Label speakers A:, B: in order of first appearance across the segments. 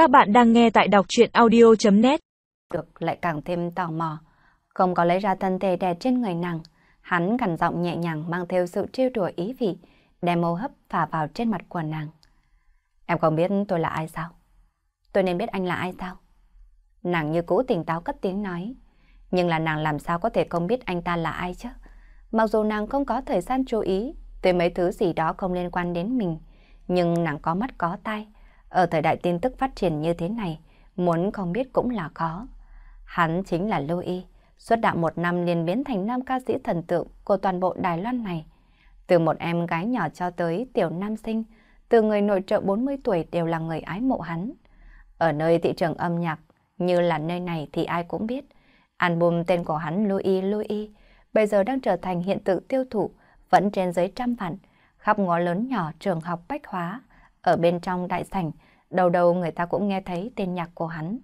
A: Các bạn đang nghe tại đọc chuyện audio.net
B: Được lại càng thêm tò mò. Không có lấy ra thân thể đè trên người nàng. Hắn gần giọng nhẹ nhàng mang theo sự trêu đùa ý vị, đem mô hấp phả vào trên mặt của nàng. Em không biết tôi là ai sao? Tôi nên biết anh là ai sao? Nàng như cũ tỉnh táo cất tiếng nói. Nhưng là nàng làm sao có thể không biết anh ta là ai chứ? Mặc dù nàng không có thời gian chú ý tới mấy thứ gì đó không liên quan đến mình, nhưng nàng có mắt có tai. Ở thời đại tin tức phát triển như thế này, muốn không biết cũng là khó. Hắn chính là Louis, xuất đạo một năm liền biến thành nam ca sĩ thần tượng của toàn bộ Đài Loan này. Từ một em gái nhỏ cho tới tiểu nam sinh, từ người nội trợ 40 tuổi đều là người ái mộ hắn. Ở nơi thị trường âm nhạc, như là nơi này thì ai cũng biết. Album tên của hắn Louis Louis bây giờ đang trở thành hiện tượng tiêu thụ, vẫn trên dưới trăm vạn, khắp ngõ lớn nhỏ trường học bách hóa, ở bên trong đại sảnh, đầu đầu người ta cũng nghe thấy tên nhạc của hắn.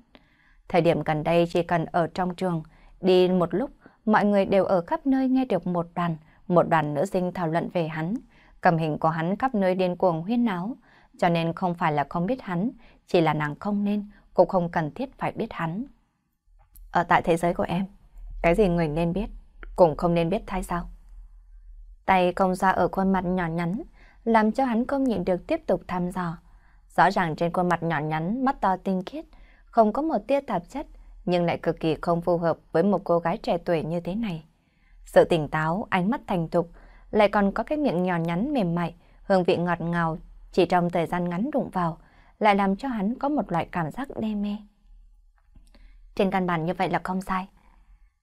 B: Thời điểm gần đây chỉ cần ở trong trường, đi một lúc, mọi người đều ở khắp nơi nghe được một đoàn, một đoàn nữ sinh thảo luận về hắn. Cầm hình của hắn khắp nơi điên cuồng huyên náo, cho nên không phải là không biết hắn, chỉ là nàng không nên, cũng không cần thiết phải biết hắn. Ở tại thế giới của em, cái gì người nên biết, cũng không nên biết thay sao? Tay công ra ở khuôn mặt nhỏ nhắn, làm cho hắn không nhịn được tiếp tục thăm dò. Rõ ràng trên khuôn mặt nhỏ nhắn, mắt to tinh khiết, không có một tia tạp chất, nhưng lại cực kỳ không phù hợp với một cô gái trẻ tuổi như thế này. Sự tỉnh táo, ánh mắt thành thục, lại còn có cái miệng nhỏ nhắn mềm mại, hương vị ngọt ngào, chỉ trong thời gian ngắn đụng vào, lại làm cho hắn có một loại cảm giác đê mê. Trên căn bản như vậy là không sai.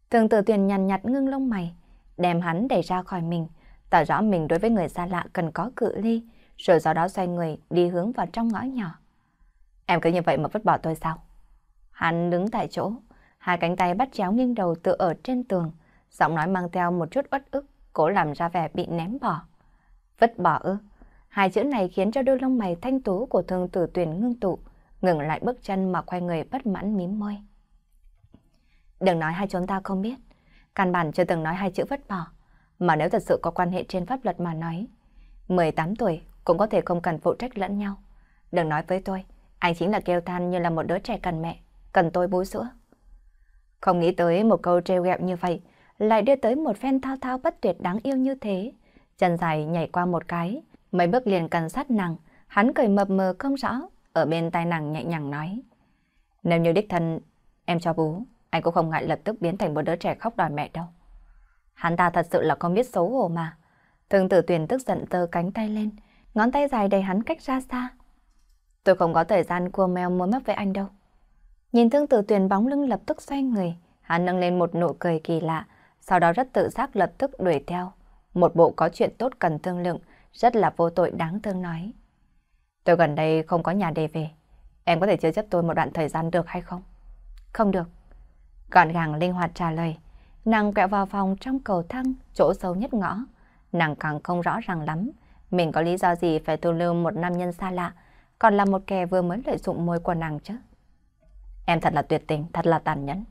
B: Thường tử tuyền nhằn nhặt ngưng lông mày, đem hắn đẩy ra khỏi mình, tỏ rõ mình đối với người xa lạ cần có cự ly, rồi sau đó xoay người đi hướng vào trong ngõ nhỏ. Em cứ như vậy mà vứt bỏ tôi sao? Hắn đứng tại chỗ, hai cánh tay bắt chéo nghiêng đầu tựa ở trên tường, giọng nói mang theo một chút uất ức, cố làm ra vẻ bị ném bỏ. Vứt bỏ ư? Hai chữ này khiến cho đôi lông mày thanh tú của thương tử tuyển ngưng tụ, ngừng lại bước chân mà quay người bất mãn mím môi. Đừng nói hai chúng ta không biết, căn bản chưa từng nói hai chữ vứt bỏ, mà nếu thật sự có quan hệ trên pháp luật mà nói, 18 tuổi cũng có thể không cần phụ trách lẫn nhau. Đừng nói với tôi, anh chính là kêu than như là một đứa trẻ cần mẹ, cần tôi bú sữa. Không nghĩ tới một câu trêu ghẹo như vậy, lại đưa tới một phen thao thao bất tuyệt đáng yêu như thế. Chân dài nhảy qua một cái, mấy bước liền cần sát nàng, hắn cười mập mờ không rõ, ở bên tai nàng nhẹ nhàng nói. Nếu như đích thân em cho bú, anh cũng không ngại lập tức biến thành một đứa trẻ khóc đòi mẹ đâu. Hắn ta thật sự là không biết xấu hổ mà. Thường tử tuyền tức giận tơ cánh tay lên, ngón tay dài đầy hắn cách ra xa. Tôi không có thời gian cua mèo muốn mất với anh đâu. Nhìn thương tử tuyền bóng lưng lập tức xoay người, hắn nâng lên một nụ cười kỳ lạ, sau đó rất tự giác lập tức đuổi theo. Một bộ có chuyện tốt cần thương lượng, rất là vô tội đáng thương nói. Tôi gần đây không có nhà để về, em có thể chứa chấp tôi một đoạn thời gian được hay không? Không được. Gọn gàng linh hoạt trả lời, nàng quẹo vào phòng trong cầu thang, chỗ sâu nhất ngõ. Nàng càng không rõ ràng lắm, mình có lý do gì phải thu lưu một nam nhân xa lạ, còn là một kẻ vừa mới lợi dụng môi của nàng chứ. Em thật là tuyệt tình, thật là tàn nhẫn.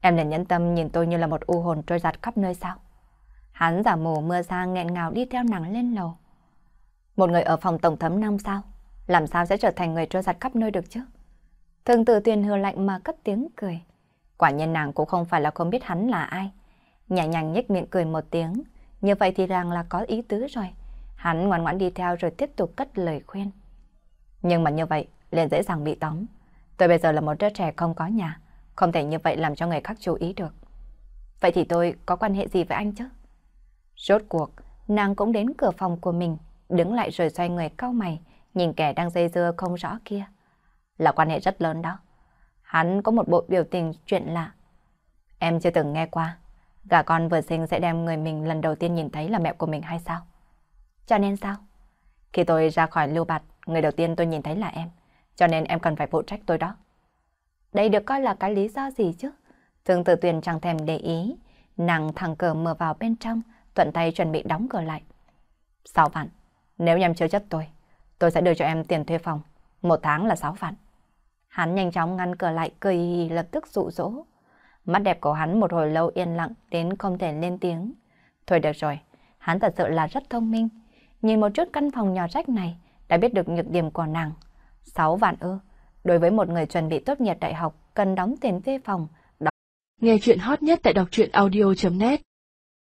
B: Em nên nhẫn tâm nhìn tôi như là một u hồn trôi giặt khắp nơi sao. Hắn giả mù mưa ra nghẹn ngào đi theo nàng lên lầu. Một người ở phòng tổng thấm năm sao? Làm sao sẽ trở thành người trôi giặt khắp nơi được chứ? Thường tự tuyền hừa lạnh mà cất tiếng cười. Quả nhiên nàng cũng không phải là không biết hắn là ai. Nhẹ nhàng nhếch miệng cười một tiếng. Như vậy thì rằng là có ý tứ rồi. Hắn ngoan ngoãn đi theo rồi tiếp tục cất lời khuyên. Nhưng mà như vậy, liền dễ dàng bị tóm. Tôi bây giờ là một đứa trẻ không có nhà, không thể như vậy làm cho người khác chú ý được. Vậy thì tôi có quan hệ gì với anh chứ? Rốt cuộc, nàng cũng đến cửa phòng của mình, đứng lại rồi xoay người cau mày, nhìn kẻ đang dây dưa không rõ kia. Là quan hệ rất lớn đó. Hắn có một bộ biểu tình chuyện lạ. Em chưa từng nghe qua, gà con vừa sinh sẽ đem người mình lần đầu tiên nhìn thấy là mẹ của mình hay sao? Cho nên sao? Khi tôi ra khỏi lưu bạt, người đầu tiên tôi nhìn thấy là em. Cho nên em cần phải phụ trách tôi đó. Đây được coi là cái lý do gì chứ? Thương tử tuyền chẳng thèm để ý. Nàng thẳng cờ mở vào bên trong, thuận tay chuẩn bị đóng cửa lại. Sáu vạn. Nếu em chưa chất tôi, tôi sẽ đưa cho em tiền thuê phòng. Một tháng là sáu vạn. Hắn nhanh chóng ngăn cửa lại cười lập tức dụ dỗ. Mắt đẹp của hắn một hồi lâu yên lặng đến không thể lên tiếng. Thôi được rồi, hắn thật sự là rất thông minh. Nhìn một chút căn phòng nhỏ rách này, đã biết được nhược điểm của nàng. Sáu vạn ư, Đối với một người chuẩn bị tốt nghiệp đại học cần đóng tiền thuê phòng.
A: Nghe chuyện hot nhất tại đọc truyện audio.net